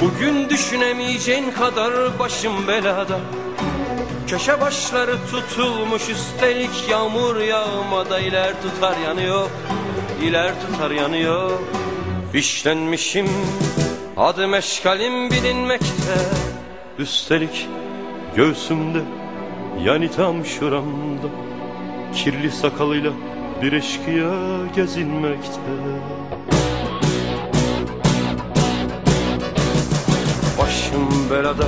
Bugün düşünemeyeceğin kadar başım belada. Köşe başları tutulmuş üstelik yağmur yağmada iler tutar yanıyor iler tutar yanıyor. Fişlenmişim adım eşkalim bilinmekte. Üstelik göğsümde yani tam şuramda. Kirli sakalıyla bir eşkıya gezinmekte Başım belada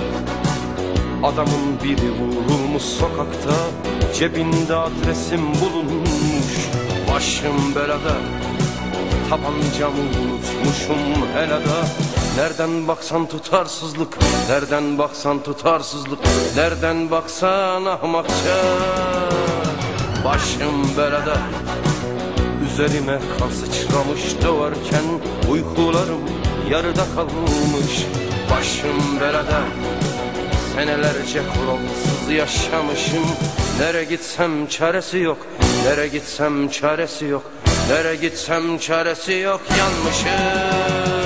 Adamın biri vurulmuş sokakta Cebinde adresim bulunmuş. Başım belada Tabancamı unutmuşum helada Nereden baksan tutarsızlık Nereden baksan tutarsızlık Nereden baksan ahmakça. Başım belada Üzerime kan sıçramış doğarken Uykularım yarıda kalmış. Başım belada Senelerce kuralsız yaşamışım. Nere gitsem çaresi yok Nere gitsem çaresi yok Nere gitsem çaresi yok Yanmışım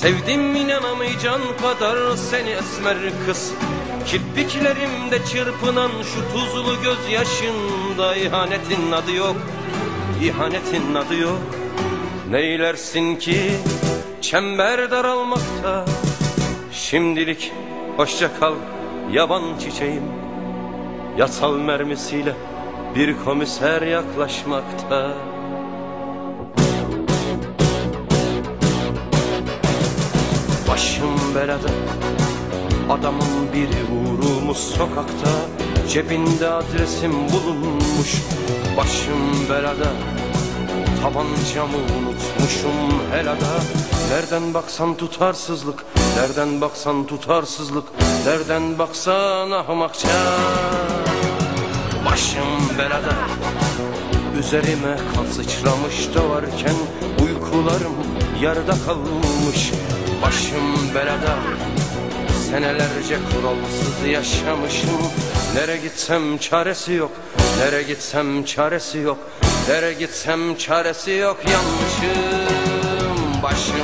Sevdim inanamayacağın kadar seni esmer kız. Kirpiklerimde çırpınan şu tuzlu gözyaşında ihanetin adı yok. İhanetin adı yok. Neylersin ki çember daralmakta? Şimdilik hoşça kal yaban çiçeğim. Yasal mermisiyle bir komiser yaklaşmakta Başım belada Adamın biri vurulmuş sokakta Cebinde adresim bulunmuş. Başım belada Tabancamı unutmuşum helada Nereden baksan tutarsızlık Nereden baksan tutarsızlık Nereden baksan ahmakça Başım belada Üzerime kan sıçramış doğarken Uykularım yarıda kalmış Başım belada Senelerce kuralsız yaşamışım. Nere gitsem çaresi yok Nere gitsem çaresi yok Nere gitsem çaresi yok Yanmışım Başım